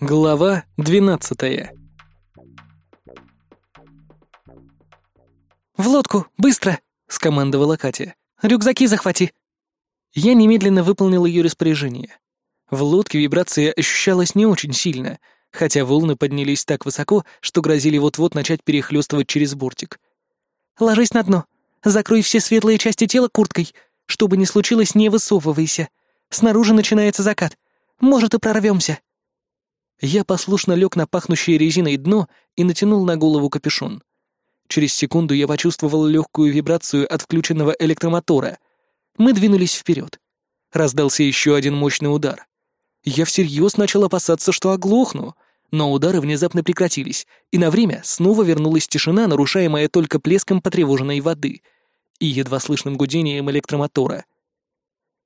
Глава двенадцатая «В лодку, быстро!» — скомандовала Катя. «Рюкзаки захвати!» Я немедленно выполнил ее распоряжение. В лодке вибрация ощущалась не очень сильно, хотя волны поднялись так высоко, что грозили вот-вот начать перехлестывать через бортик. «Ложись на дно. Закрой все светлые части тела курткой. Что бы ни случилось, не высовывайся. Снаружи начинается закат. Может, и прорвемся». Я послушно лег на пахнущее резиной дно и натянул на голову капюшон. Через секунду я почувствовал легкую вибрацию от включенного электромотора. Мы двинулись вперед. Раздался еще один мощный удар. Я всерьез начал опасаться, что оглохну, но удары внезапно прекратились, и на время снова вернулась тишина, нарушаемая только плеском потревоженной воды и едва слышным гудением электромотора.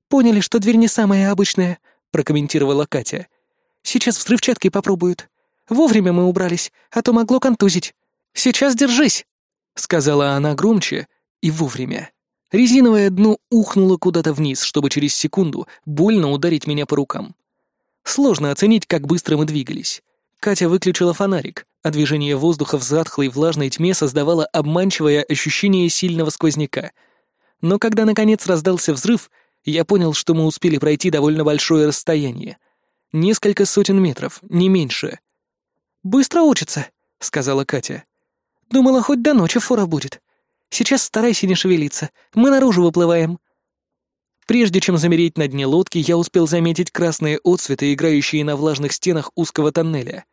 «Поняли, что дверь не самая обычная», — прокомментировала Катя. «Сейчас взрывчаткой попробуют. Вовремя мы убрались, а то могло контузить. Сейчас держись!» — сказала она громче и вовремя. Резиновое дно ухнуло куда-то вниз, чтобы через секунду больно ударить меня по рукам. Сложно оценить, как быстро мы двигались. Катя выключила фонарик, а движение воздуха в затхлой влажной тьме создавало обманчивое ощущение сильного сквозняка. Но когда наконец раздался взрыв, я понял, что мы успели пройти довольно большое расстояние. Несколько сотен метров, не меньше. «Быстро учится», — сказала Катя. «Думала, хоть до ночи фора будет. Сейчас старайся не шевелиться, мы наружу выплываем». Прежде чем замереть на дне лодки, я успел заметить красные отсветы, играющие на влажных стенах узкого тоннеля.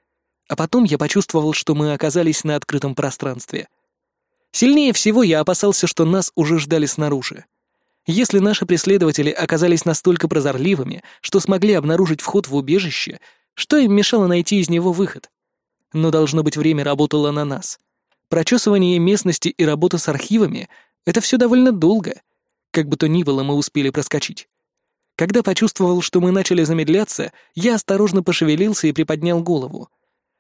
А потом я почувствовал, что мы оказались на открытом пространстве. Сильнее всего я опасался, что нас уже ждали снаружи. Если наши преследователи оказались настолько прозорливыми, что смогли обнаружить вход в убежище, что им мешало найти из него выход? Но, должно быть, время работало на нас. Прочесывание местности и работа с архивами — это все довольно долго — как бы то ни было, мы успели проскочить. Когда почувствовал, что мы начали замедляться, я осторожно пошевелился и приподнял голову.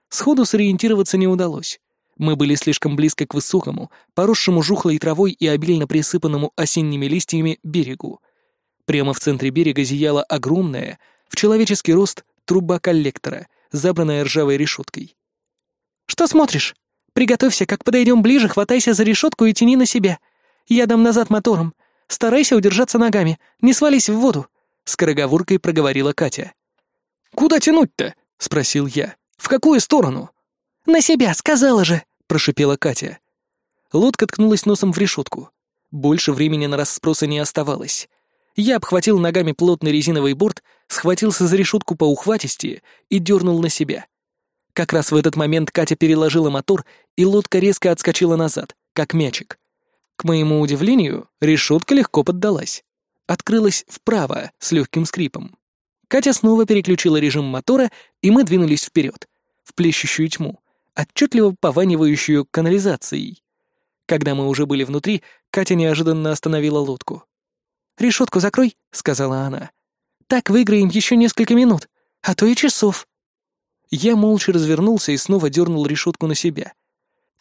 Сходу сориентироваться не удалось. Мы были слишком близко к высокому, поросшему жухлой травой и обильно присыпанному осенними листьями берегу. Прямо в центре берега зияла огромная, в человеческий рост, труба коллектора, забранная ржавой решеткой. «Что смотришь? Приготовься, как подойдем ближе, хватайся за решетку и тяни на себя. Я дам назад мотором. Старайся удержаться ногами, не свались в воду», — скороговоркой проговорила Катя. «Куда тянуть-то?» — спросил я. «В какую сторону?» «На себя, сказала же!» — прошипела Катя. Лодка ткнулась носом в решетку. Больше времени на расспросы не оставалось. Я обхватил ногами плотный резиновый борт, схватился за решетку по ухватисти и дернул на себя. Как раз в этот момент Катя переложила мотор, и лодка резко отскочила назад, как мячик. К моему удивлению, решетка легко поддалась. Открылась вправо с легким скрипом. Катя снова переключила режим мотора, и мы двинулись вперед, в плещущую тьму, отчетливо пованивающую канализацией. Когда мы уже были внутри, Катя неожиданно остановила лодку. «Решетку закрой», — сказала она. «Так выиграем еще несколько минут, а то и часов». Я молча развернулся и снова дернул решетку на себя.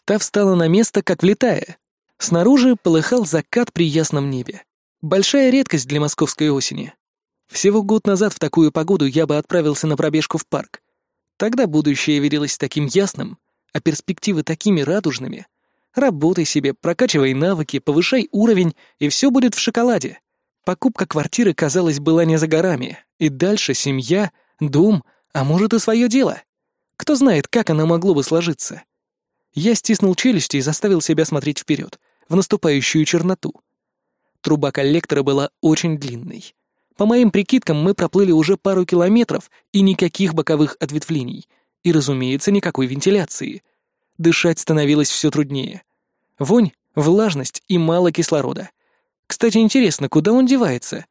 Та встала на место, как влетая, Снаружи полыхал закат при ясном небе. Большая редкость для московской осени. Всего год назад в такую погоду я бы отправился на пробежку в парк. Тогда будущее виделось таким ясным, а перспективы такими радужными. Работай себе, прокачивай навыки, повышай уровень, и все будет в шоколаде. Покупка квартиры, казалось, была не за горами, и дальше семья, дом, а может и свое дело. Кто знает, как оно могло бы сложиться. Я стиснул челюсти и заставил себя смотреть вперед, в наступающую черноту. Труба коллектора была очень длинной. По моим прикидкам, мы проплыли уже пару километров и никаких боковых ответвлений, и, разумеется, никакой вентиляции. Дышать становилось все труднее. Вонь, влажность и мало кислорода. Кстати, интересно, куда он девается?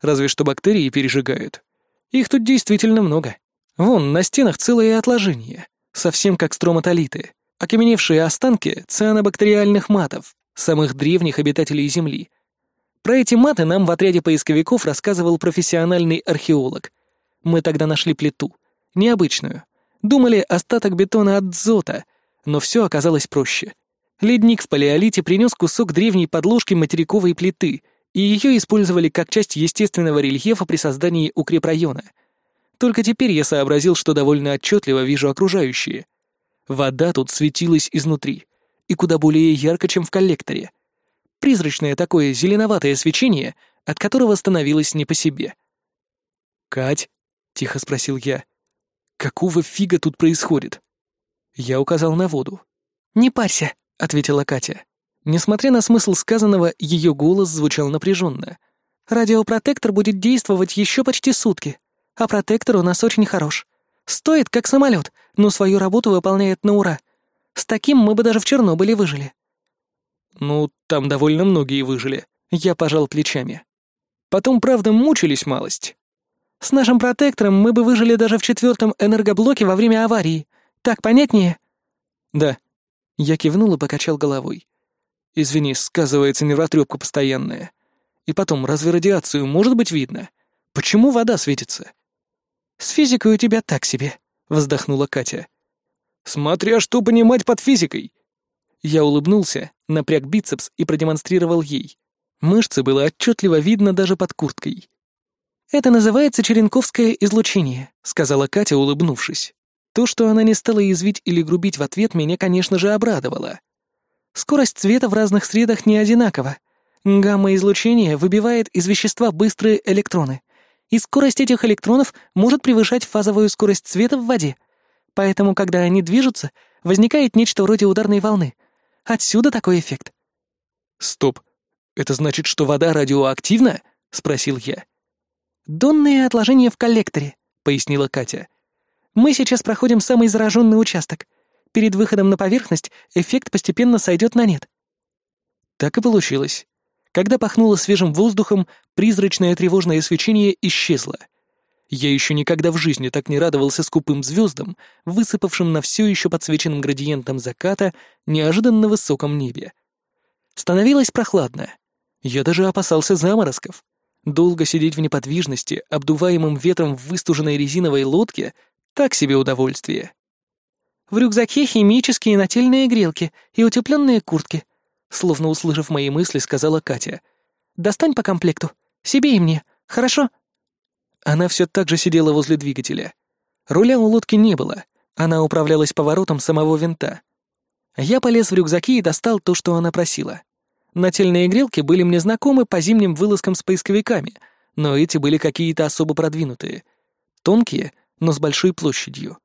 Разве что бактерии пережигают. Их тут действительно много. Вон, на стенах целые отложения, совсем как строматолиты окаменевшие останки цианобактериальных матов, самых древних обитателей Земли. Про эти маты нам в отряде поисковиков рассказывал профессиональный археолог. Мы тогда нашли плиту. Необычную. Думали, остаток бетона от дзота, но все оказалось проще. Ледник в палеолите принес кусок древней подложки материковой плиты, и ее использовали как часть естественного рельефа при создании укрепрайона. Только теперь я сообразил, что довольно отчетливо вижу окружающие. Вода тут светилась изнутри, и куда более ярко, чем в коллекторе. Призрачное такое зеленоватое свечение, от которого становилось не по себе. «Кать?» — тихо спросил я. «Какого фига тут происходит?» Я указал на воду. «Не парься», — ответила Катя. Несмотря на смысл сказанного, ее голос звучал напряженно. «Радиопротектор будет действовать еще почти сутки, а протектор у нас очень хорош. Стоит, как самолет, но свою работу выполняет на ура. С таким мы бы даже в Чернобыле выжили». «Ну, там довольно многие выжили», — я пожал плечами. «Потом, правда, мучились малость». «С нашим протектором мы бы выжили даже в четвертом энергоблоке во время аварии. Так понятнее?» «Да». Я кивнул и покачал головой. «Извини, сказывается нервотрепка постоянная. И потом, разве радиацию может быть видно? Почему вода светится?» «С физикой у тебя так себе», — вздохнула Катя. «Смотря что понимать под физикой». Я улыбнулся, напряг бицепс и продемонстрировал ей. Мышцы было отчетливо видно даже под курткой. «Это называется черенковское излучение», — сказала Катя, улыбнувшись. То, что она не стала язвить или грубить в ответ, меня, конечно же, обрадовало. Скорость цвета в разных средах не одинакова. Гамма-излучение выбивает из вещества быстрые электроны, и скорость этих электронов может превышать фазовую скорость цвета в воде. Поэтому, когда они движутся, возникает нечто вроде ударной волны. Отсюда такой эффект. «Стоп. Это значит, что вода радиоактивна?» — спросил я. «Донные отложения в коллекторе», — пояснила Катя. Мы сейчас проходим самый зараженный участок. Перед выходом на поверхность эффект постепенно сойдет на нет. Так и получилось. Когда пахнуло свежим воздухом, призрачное тревожное свечение исчезло. Я еще никогда в жизни так не радовался скупым звездам, высыпавшим на все еще подсвеченным градиентом заката неожиданно высоком небе. Становилось прохладно. Я даже опасался заморозков. Долго сидеть в неподвижности, обдуваемым ветром в выстуженной резиновой лодке, так себе удовольствие. В рюкзаке химические нательные грелки и утепленные куртки, словно услышав мои мысли, сказала Катя. Достань по комплекту. Себе и мне. Хорошо? Она все так же сидела возле двигателя. Руля у лодки не было. Она управлялась поворотом самого винта. Я полез в рюкзаки и достал то, что она просила. Нательные грелки были мне знакомы по зимним вылазкам с поисковиками, но эти были какие-то особо продвинутые. Тонкие — но с большой площадью.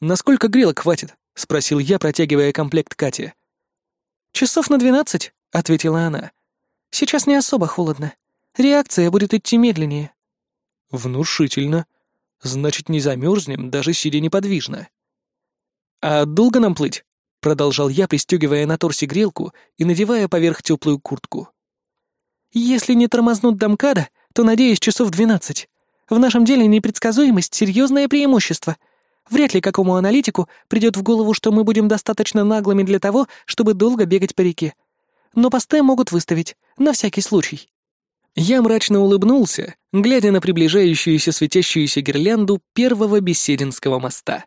«Насколько грелок хватит?» — спросил я, протягивая комплект Кате. «Часов на двенадцать», — ответила она. «Сейчас не особо холодно. Реакция будет идти медленнее». «Внушительно. Значит, не замерзнем, даже сидя неподвижно». «А долго нам плыть?» — продолжал я, пристегивая на торсе грелку и надевая поверх теплую куртку. «Если не тормознут до МКАДа, то, надеюсь, часов двенадцать. В нашем деле непредсказуемость — серьезное преимущество. Вряд ли какому аналитику придет в голову, что мы будем достаточно наглыми для того, чтобы долго бегать по реке. Но посты могут выставить, на всякий случай. Я мрачно улыбнулся, глядя на приближающуюся светящуюся гирлянду первого бесединского моста.